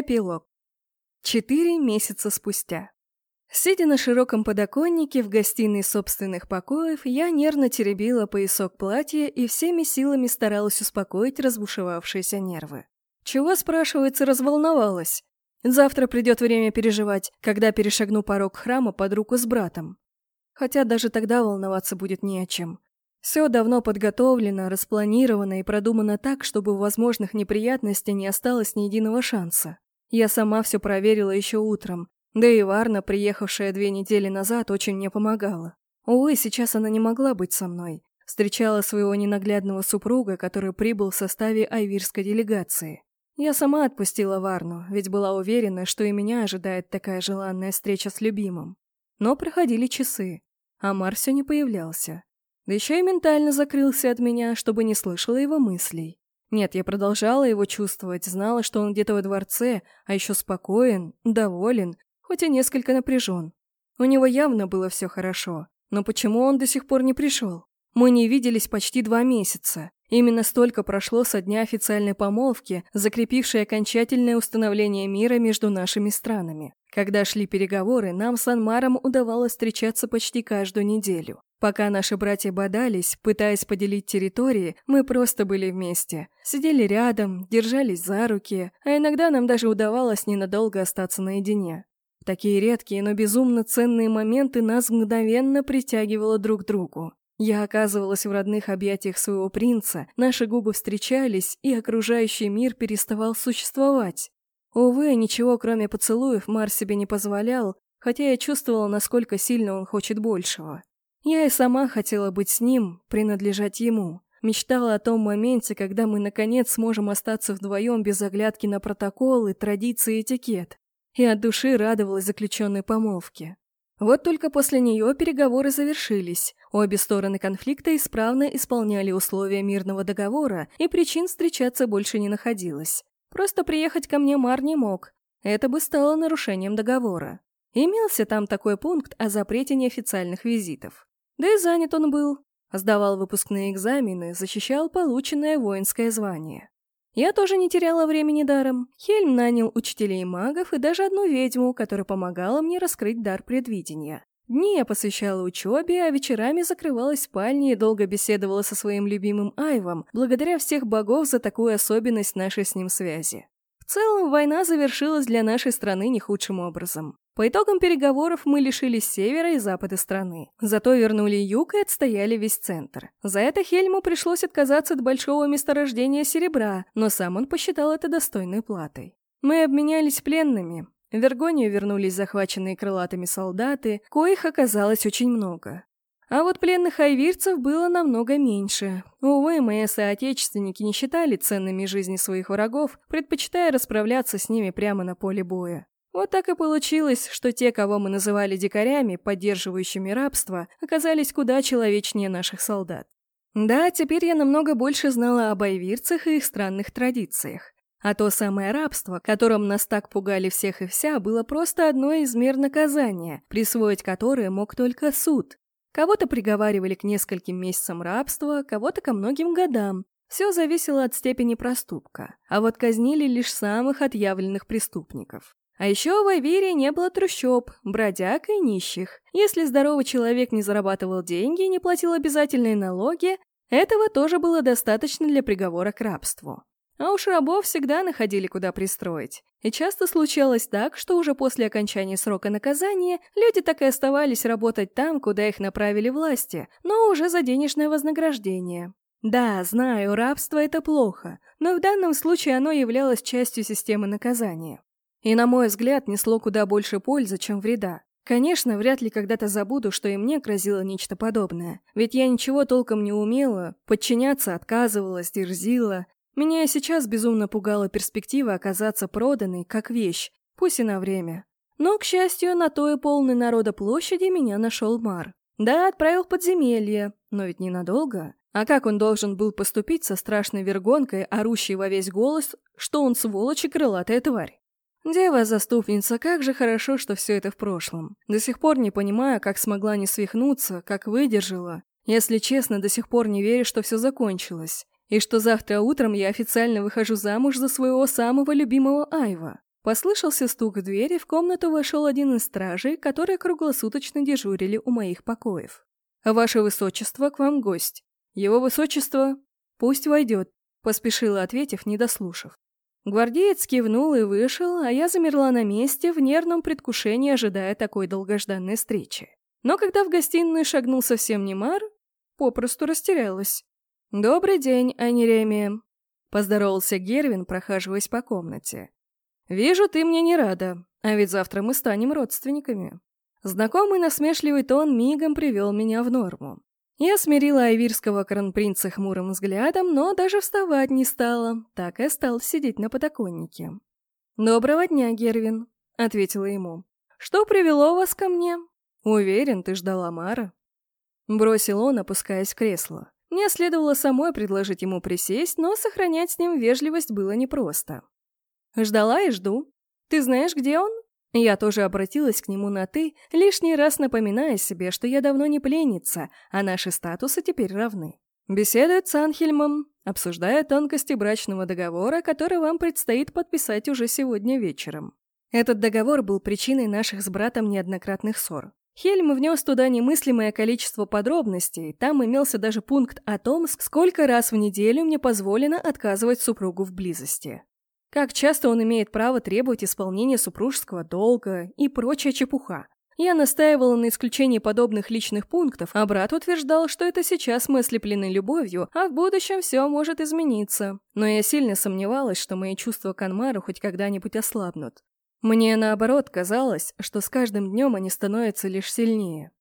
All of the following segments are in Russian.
Эпилог. Четыре месяца спустя. Сидя на широком подоконнике в гостиной собственных покоев, я нервно теребила поясок платья и всеми силами старалась успокоить разбушевавшиеся нервы. Чего, спрашивается, разволновалась? Завтра придет время переживать, когда перешагну порог храма под руку с братом. Хотя даже тогда волноваться будет не о чем. Все давно подготовлено, распланировано и продумано так, чтобы у возможных неприятностей не осталось ни единого шанса. Я сама все проверила еще утром, да и Варна, приехавшая две недели назад, очень мне помогала. Увы, сейчас она не могла быть со мной. Встречала своего ненаглядного супруга, который прибыл в составе айвирской делегации. Я сама отпустила Варну, ведь была уверена, что и меня ожидает такая желанная встреча с любимым. Но проходили часы, а Мар все не появлялся. Да еще и ментально закрылся от меня, чтобы не слышала его мыслей. Нет, я продолжала его чувствовать, знала, что он где-то во дворце, а еще спокоен, доволен, хоть и несколько напряжен. У него явно было все хорошо, но почему он до сих пор не пришел? Мы не виделись почти два месяца. Именно столько прошло со дня официальной помолвки, закрепившей окончательное установление мира между нашими странами. Когда шли переговоры, нам с Анмаром удавалось встречаться почти каждую неделю. Пока наши братья бодались, пытаясь поделить территории, мы просто были вместе. Сидели рядом, держались за руки, а иногда нам даже удавалось ненадолго остаться наедине. такие редкие, но безумно ценные моменты нас мгновенно притягивало друг к другу. Я оказывалась в родных объятиях своего принца, наши губы встречались, и окружающий мир переставал существовать. Увы, ничего кроме поцелуев Мар себе не позволял, хотя я чувствовала, насколько сильно он хочет большего. Я и сама хотела быть с ним, принадлежать ему. Мечтала о том моменте, когда мы наконец сможем остаться вдвоем без оглядки на протоколы, традиции и этикет. И от души радовалась заключенной помолвке. Вот только после нее переговоры завершились. Обе стороны конфликта исправно исполняли условия мирного договора, и причин встречаться больше не находилось. Просто приехать ко мне Мар не мог. Это бы стало нарушением договора. Имелся там такой пункт о запрете неофициальных визитов. Да и занят он был. Сдавал выпускные экзамены, защищал полученное воинское звание. Я тоже не теряла времени даром. Хельм нанял учителей магов и даже одну ведьму, которая помогала мне раскрыть дар предвидения. Дни я посвящала учебе, а вечерами закрывалась в спальне и долго беседовала со своим любимым Айвом, благодаря всех богов за такую особенность нашей с ним связи. В целом, война завершилась для нашей страны не худшим образом. По итогам переговоров мы лишились севера и запада страны. Зато вернули юг и отстояли весь центр. За это Хельму пришлось отказаться от большого месторождения серебра, но сам он посчитал это достойной платой. Мы обменялись пленными. В Вергонию вернулись захваченные крылатыми солдаты, коих оказалось очень много. А вот пленных айвирцев было намного меньше. Увы, мои соотечественники не считали ценными жизни своих врагов, предпочитая расправляться с ними прямо на поле боя. Вот так и получилось, что те, кого мы называли дикарями, поддерживающими рабство, оказались куда человечнее наших солдат. Да, теперь я намного больше знала об айвирцах и их странных традициях. А то самое рабство, которым нас так пугали всех и вся, было просто одно из мер наказания, присвоить которое мог только суд. Кого-то приговаривали к нескольким месяцам рабства, кого-то ко многим годам. Все зависело от степени проступка, а вот казнили лишь самых отъявленных преступников. А еще в Айверии не было трущоб, бродяг и нищих. Если здоровый человек не зарабатывал деньги и не платил обязательные налоги, этого тоже было достаточно для приговора к рабству. А уж рабов всегда находили куда пристроить. И часто случалось так, что уже после окончания срока наказания люди так и оставались работать там, куда их направили власти, но уже за денежное вознаграждение. Да, знаю, рабство — это плохо, но в данном случае оно являлось частью системы наказания. И, на мой взгляд, несло куда больше пользы, чем вреда. Конечно, вряд ли когда-то забуду, что и мне грозило нечто подобное. Ведь я ничего толком не умела, подчиняться отказывалась, дерзила. Меня и сейчас безумно пугала перспектива оказаться проданной, как вещь, пусть и на время. Но, к счастью, на той полной народа площади меня нашел Мар. Да, отправил в подземелье, но ведь ненадолго. А как он должен был поступить со страшной вергонкой, орущей во весь голос, что он сволочь и крылатая тварь? Дева-заступница, как же хорошо, что все это в прошлом. До сих пор не понимаю, как смогла не свихнуться, как выдержала. Если честно, до сих пор не верю, что все закончилось. И что завтра утром я официально выхожу замуж за своего самого любимого Айва. Послышался стук в двери, в комнату вошел один из стражей, которые круглосуточно дежурили у моих покоев. «Ваше высочество, к вам гость. Его высочество... Пусть войдет», — поспешила, ответив, не дослушав. Гвардеец кивнул и вышел, а я замерла на месте в нервном предвкушении, ожидая такой долгожданной встречи. Но когда в гостиную шагнул совсем не Мар, попросту растерялась. «Добрый день, Анеремия», — поздоровался Гервин, прохаживаясь по комнате. «Вижу, ты мне не рада, а ведь завтра мы станем родственниками». Знакомый насмешливый тон мигом привел меня в норму. Я смирила айвирского кронпринца хмурым взглядом, но даже вставать не стала, так и стал сидеть на подоконнике. «Доброго дня, Гервин», — ответила ему. «Что привело вас ко мне?» «Уверен, ты ждала Мара?» Бросил он, опускаясь в кресло. Мне следовало самой предложить ему присесть, но сохранять с ним вежливость было непросто. Ждала и жду. Ты знаешь, где он? Я тоже обратилась к нему на «ты», лишний раз напоминая себе, что я давно не пленница, а наши статусы теперь равны. Беседует с Анхельмом, обсуждая тонкости брачного договора, который вам предстоит подписать уже сегодня вечером. Этот договор был причиной наших с братом неоднократных ссор. Хельм внес туда немыслимое количество подробностей, там имелся даже пункт о том, сколько раз в неделю мне позволено отказывать супругу в близости. Как часто он имеет право требовать исполнения супружеского долга и прочая чепуха. Я настаивала на исключении подобных личных пунктов, а брат утверждал, что это сейчас мы ослеплены любовью, а в будущем все может измениться. Но я сильно сомневалась, что мои чувства к Анмару хоть когда-нибудь ослабнут. Мне, наоборот, казалось, что с каждым днем они становятся лишь сильнее.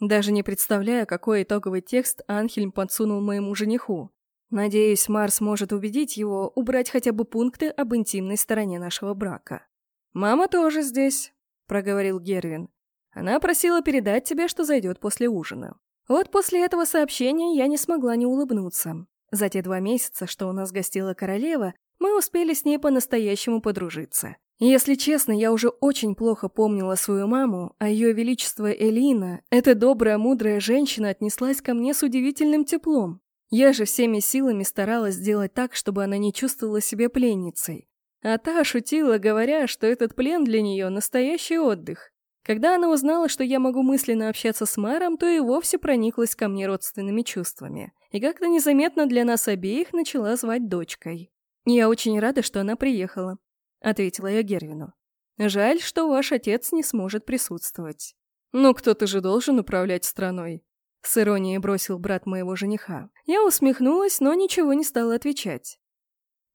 Даже не представляя, какой итоговый текст Анхельм подсунул моему жениху. Надеюсь, Марс может убедить его убрать хотя бы пункты об интимной стороне нашего брака. «Мама тоже здесь», — проговорил Гервин. «Она просила передать тебе, что зайдет после ужина». Вот после этого сообщения я не смогла не улыбнуться. За те два месяца, что у нас гостила королева, мы успели с ней по-настоящему подружиться. Если честно, я уже очень плохо помнила свою маму, а ее величество Элина, эта добрая, мудрая женщина, отнеслась ко мне с удивительным теплом. Я же всеми силами старалась сделать так, чтобы она не чувствовала себя пленницей. А та шутила, говоря, что этот плен для нее – настоящий отдых. Когда она узнала, что я могу мысленно общаться с Маром, то и вовсе прониклась ко мне родственными чувствами. И как-то незаметно для нас обеих начала звать дочкой. «Я очень рада, что она приехала», — ответила я Гервину. «Жаль, что ваш отец не сможет присутствовать». «Ну, кто-то же должен управлять страной», с иронией бросил брат моего жениха. Я усмехнулась, но ничего не стала отвечать.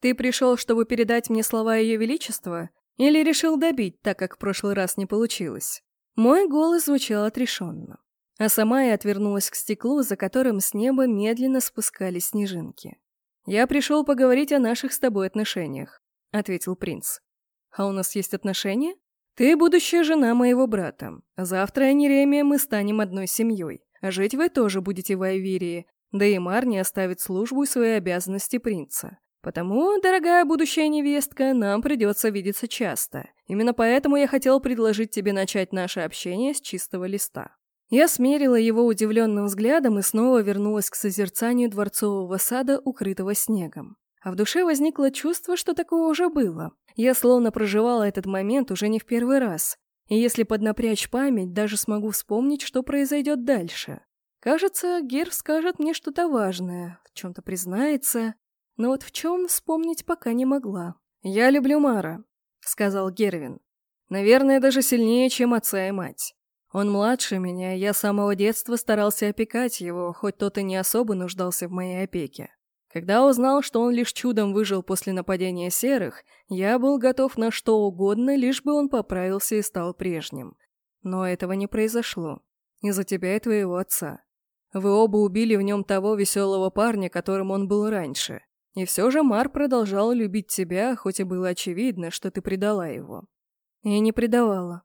«Ты пришел, чтобы передать мне слова Ее Величества? Или решил добить, так как в прошлый раз не получилось?» Мой голос звучал отрешенно. А сама я отвернулась к стеклу, за которым с неба медленно спускались снежинки. «Я пришел поговорить о наших с тобой отношениях», — ответил принц. «А у нас есть отношения? Ты будущая жена моего брата. Завтра, Анеремия, мы станем одной семьей. Жить вы тоже будете в Айвирии, да и Мар не оставит службу и свои обязанности принца. Потому, дорогая будущая невестка, нам придется видеться часто. Именно поэтому я хотел предложить тебе начать наше общение с чистого листа». Я смерила его удивленным взглядом и снова вернулась к созерцанию дворцового сада, укрытого снегом. А в душе возникло чувство, что такое уже было. Я словно проживала этот момент уже не в первый раз. И если поднапрячь память, даже смогу вспомнить, что произойдет дальше. Кажется, Герв скажет мне что-то важное, в чем-то признается, но вот в чем вспомнить пока не могла. «Я люблю Мара», — сказал Гервин. «Наверное, даже сильнее, чем отца и мать. Он младше меня, я с самого детства старался опекать его, хоть тот и не особо нуждался в моей опеке. Когда узнал, что он лишь чудом выжил после нападения серых, я был готов на что угодно, лишь бы он поправился и стал прежним. Но этого не произошло. Из-за тебя и твоего отца. Вы оба убили в нем того веселого парня, которым он был раньше. И все же Мар продолжал любить тебя, хоть и было очевидно, что ты предала его. Я не предавала.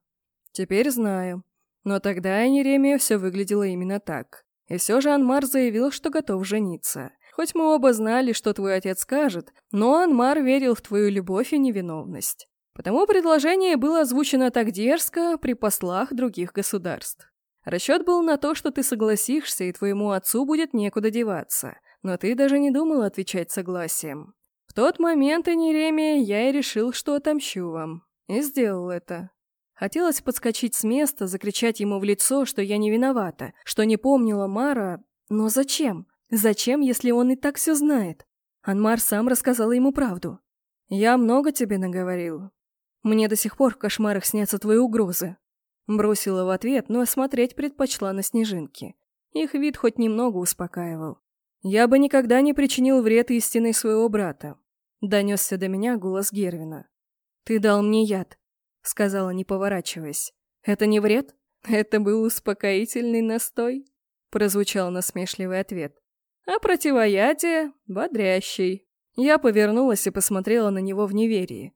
Теперь знаю. Но тогда Неремия все выглядело именно так. И все же Анмар заявил, что готов жениться. Хоть мы оба знали, что твой отец скажет, но Анмар верил в твою любовь и невиновность. Потому предложение было озвучено так дерзко при послах других государств. Расчет был на то, что ты согласишься, и твоему отцу будет некуда деваться. Но ты даже не думал отвечать согласием. В тот момент, Энеремия, я и решил, что отомщу вам. И сделал это. Хотелось подскочить с места, закричать ему в лицо, что я не виновата, что не помнила Мара, но зачем? Зачем, если он и так все знает? Анмар сам рассказал ему правду. «Я много тебе наговорил. Мне до сих пор в кошмарах снятся твои угрозы». Бросила в ответ, но смотреть предпочла на снежинки. Их вид хоть немного успокаивал. «Я бы никогда не причинил вред истиной своего брата», — донесся до меня голос Гервина. «Ты дал мне яд», — сказала, не поворачиваясь. «Это не вред? Это был успокоительный настой?» — прозвучал насмешливый ответ а противоядие — бодрящий. Я повернулась и посмотрела на него в неверии.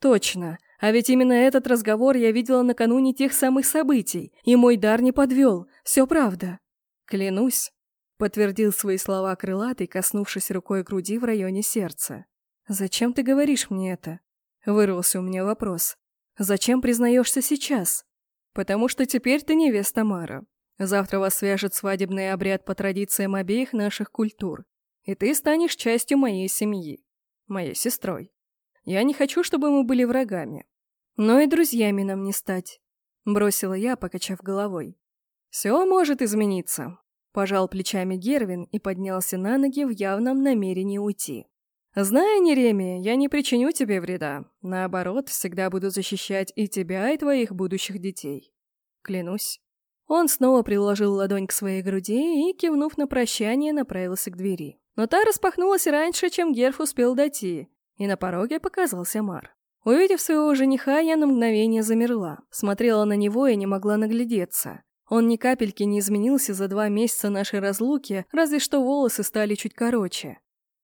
Точно, а ведь именно этот разговор я видела накануне тех самых событий, и мой дар не подвел, все правда. Клянусь, подтвердил свои слова крылатый, коснувшись рукой груди в районе сердца. «Зачем ты говоришь мне это?» Вырвался у меня вопрос. «Зачем признаешься сейчас?» «Потому что теперь ты невеста Мара. Завтра вас свяжет свадебный обряд по традициям обеих наших культур, и ты станешь частью моей семьи, моей сестрой. Я не хочу, чтобы мы были врагами. Но и друзьями нам не стать», — бросила я, покачав головой. «Все может измениться», — пожал плечами Гервин и поднялся на ноги в явном намерении уйти. «Зная, Неремия, я не причиню тебе вреда. Наоборот, всегда буду защищать и тебя, и твоих будущих детей. Клянусь». Он снова приложил ладонь к своей груди и, кивнув на прощание, направился к двери. Но та распахнулась раньше, чем Герф успел дойти, и на пороге показался Мар. Увидев своего жениха, я на мгновение замерла, смотрела на него и не могла наглядеться. Он ни капельки не изменился за два месяца нашей разлуки, разве что волосы стали чуть короче.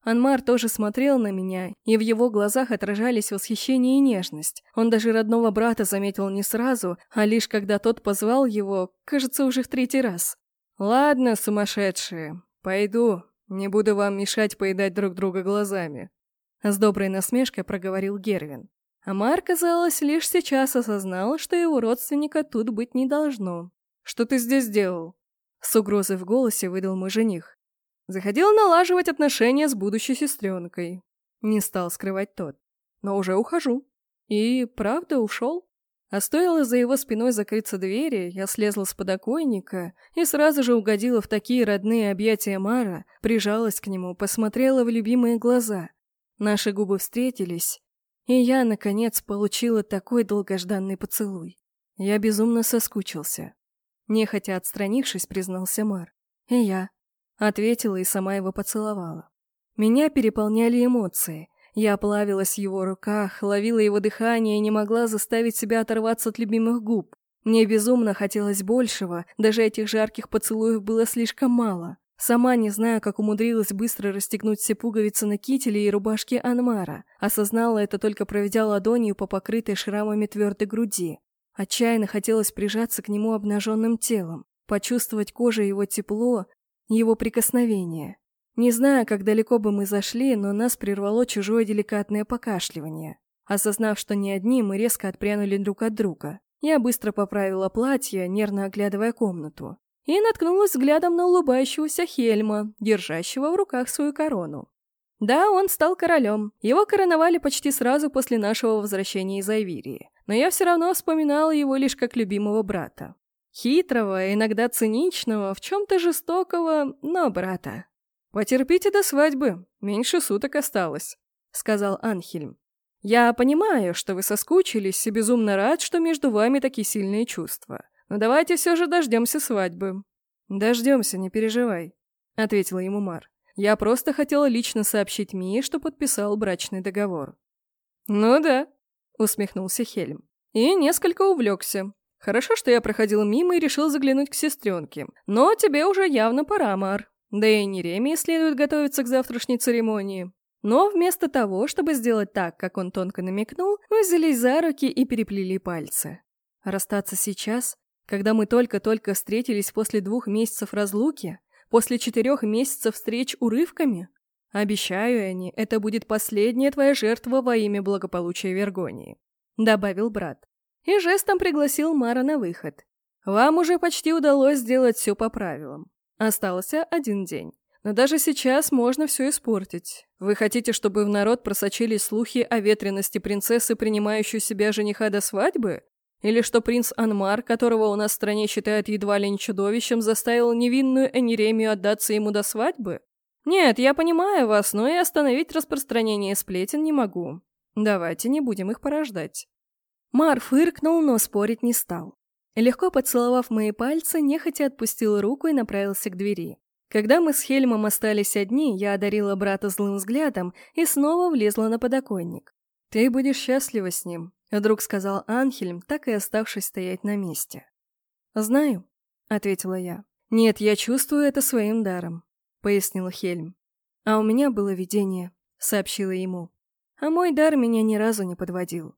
Анмар тоже смотрел на меня, и в его глазах отражались восхищение и нежность. Он даже родного брата заметил не сразу, а лишь когда тот позвал его, кажется, уже в третий раз. «Ладно, сумасшедшие, пойду, не буду вам мешать поедать друг друга глазами», с доброй насмешкой проговорил Гервин. Амар, казалось, лишь сейчас осознал, что его родственника тут быть не должно. «Что ты здесь делал?» С угрозой в голосе выдал мой жених. Заходил налаживать отношения с будущей сестренкой. Не стал скрывать тот. Но уже ухожу. И правда ушел. А стоило за его спиной закрыться двери, я слезла с подоконника и сразу же угодила в такие родные объятия Мара, прижалась к нему, посмотрела в любимые глаза. Наши губы встретились, и я, наконец, получила такой долгожданный поцелуй. Я безумно соскучился. Нехотя отстранившись, признался Мар. И я. Ответила и сама его поцеловала. Меня переполняли эмоции. Я плавилась в его руках, ловила его дыхание и не могла заставить себя оторваться от любимых губ. Мне безумно хотелось большего, даже этих жарких поцелуев было слишком мало. Сама не знаю, как умудрилась быстро расстегнуть все пуговицы на кителе и рубашке Анмара. Осознала это только проведя ладонью по покрытой шрамами твердой груди. Отчаянно хотелось прижаться к нему обнаженным телом, почувствовать кожей его тепло, его прикосновение. Не знаю, как далеко бы мы зашли, но нас прервало чужое деликатное покашливание. Осознав, что не одни, мы резко отпрянули друг от друга. Я быстро поправила платье, нервно оглядывая комнату. И наткнулась взглядом на улыбающегося Хельма, держащего в руках свою корону. Да, он стал королем. Его короновали почти сразу после нашего возвращения из Айвирии. Но я все равно вспоминала его лишь как любимого брата. Хитрого, иногда циничного, в чем-то жестокого, но брата. «Потерпите до свадьбы, меньше суток осталось», — сказал Анхельм. «Я понимаю, что вы соскучились и безумно рад, что между вами такие сильные чувства. Но давайте все же дождемся свадьбы». «Дождемся, не переживай», — ответила ему Мар. «Я просто хотела лично сообщить Мии, что подписал брачный договор». «Ну да», — усмехнулся Хельм. «И несколько увлекся. Хорошо, что я проходил мимо и решил заглянуть к сестренке. Но тебе уже явно пора, Мар. Да и Неремии следует готовиться к завтрашней церемонии. Но вместо того, чтобы сделать так, как он тонко намекнул, мы взялись за руки и переплели пальцы. Расстаться сейчас, когда мы только-только встретились после двух месяцев разлуки, после четырех месяцев встреч урывками? Обещаю, Энни, это будет последняя твоя жертва во имя благополучия Вергонии», — добавил брат и жестом пригласил Мара на выход. «Вам уже почти удалось сделать все по правилам. Остался один день. Но даже сейчас можно все испортить. Вы хотите, чтобы в народ просочились слухи о ветренности принцессы, принимающей себя жениха до свадьбы? Или что принц Анмар, которого у нас в стране считают едва ли не чудовищем, заставил невинную Энеремию отдаться ему до свадьбы? Нет, я понимаю вас, но и остановить распространение сплетен не могу. Давайте не будем их порождать. Мар фыркнул, но спорить не стал. Легко поцеловав мои пальцы, нехотя отпустил руку и направился к двери. Когда мы с Хельмом остались одни, я одарила брата злым взглядом и снова влезла на подоконник. «Ты будешь счастлива с ним», — вдруг сказал Анхельм, так и оставшись стоять на месте. «Знаю», — ответила я. «Нет, я чувствую это своим даром», — пояснил Хельм. «А у меня было видение», — сообщила ему. «А мой дар меня ни разу не подводил.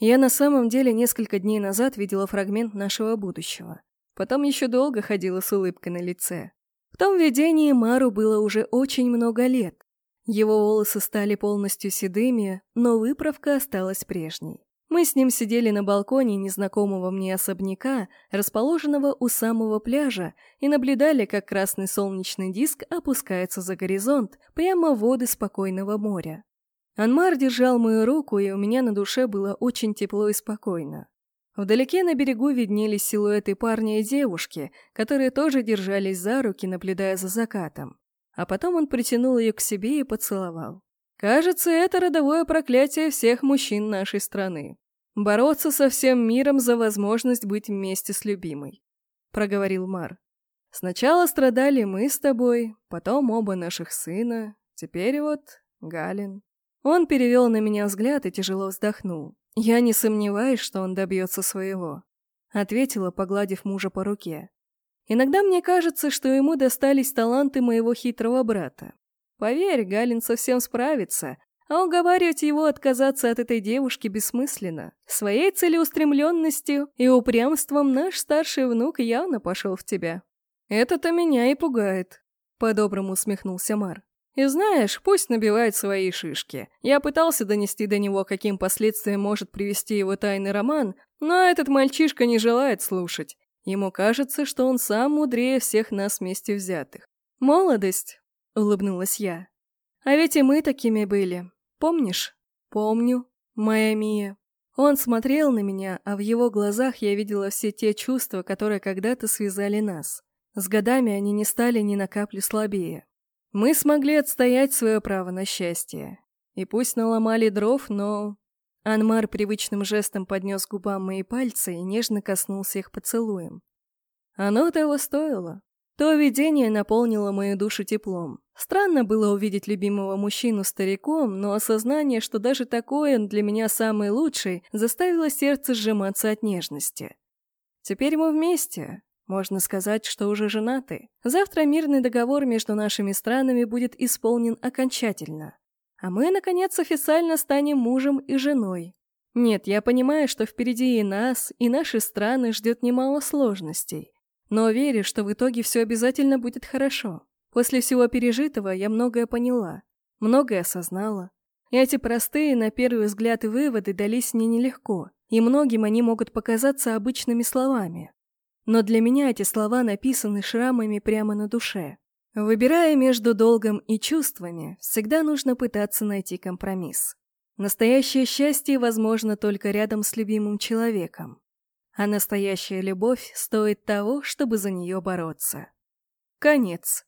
Я на самом деле несколько дней назад видела фрагмент нашего будущего. Потом еще долго ходила с улыбкой на лице. В том видении Мару было уже очень много лет. Его волосы стали полностью седыми, но выправка осталась прежней. Мы с ним сидели на балконе незнакомого мне особняка, расположенного у самого пляжа, и наблюдали, как красный солнечный диск опускается за горизонт, прямо в воды спокойного моря. Анмар держал мою руку, и у меня на душе было очень тепло и спокойно. Вдалеке на берегу виднелись силуэты парня и девушки, которые тоже держались за руки, наблюдая за закатом. А потом он притянул ее к себе и поцеловал. Кажется, это родовое проклятие всех мужчин нашей страны. Бороться со всем миром за возможность быть вместе с любимой. Проговорил Мар. Сначала страдали мы с тобой, потом оба наших сына, теперь вот Галин. Он перевел на меня взгляд и тяжело вздохнул. «Я не сомневаюсь, что он добьется своего», — ответила, погладив мужа по руке. «Иногда мне кажется, что ему достались таланты моего хитрого брата. Поверь, Галин совсем справится, а уговаривать его отказаться от этой девушки бессмысленно. Своей целеустремленностью и упрямством наш старший внук явно пошел в тебя. Это-то меня и пугает», — по-доброму усмехнулся Мар. И знаешь, пусть набивает свои шишки. Я пытался донести до него, каким последствиям может привести его тайный роман, но этот мальчишка не желает слушать. Ему кажется, что он сам мудрее всех нас вместе взятых. «Молодость», — улыбнулась я. «А ведь и мы такими были. Помнишь?» «Помню, моя Мия». Он смотрел на меня, а в его глазах я видела все те чувства, которые когда-то связали нас. С годами они не стали ни на каплю слабее. Мы смогли отстоять свое право на счастье. И пусть наломали дров, но... Анмар привычным жестом поднес губам мои пальцы и нежно коснулся их поцелуем. Оно того стоило. То видение наполнило мою душу теплом. Странно было увидеть любимого мужчину стариком, но осознание, что даже такой он для меня самый лучший, заставило сердце сжиматься от нежности. Теперь мы вместе, можно сказать, что уже женаты. Завтра мирный договор между нашими странами будет исполнен окончательно. А мы, наконец, официально станем мужем и женой. Нет, я понимаю, что впереди и нас, и наши страны ждет немало сложностей. Но верю, что в итоге все обязательно будет хорошо. После всего пережитого я многое поняла, многое осознала. И эти простые, на первый взгляд, выводы дались мне нелегко, и многим они могут показаться обычными словами. Но для меня эти слова написаны шрамами прямо на душе. Выбирая между долгом и чувствами, всегда нужно пытаться найти компромисс. Настоящее счастье возможно только рядом с любимым человеком. А настоящая любовь стоит того, чтобы за нее бороться. Конец.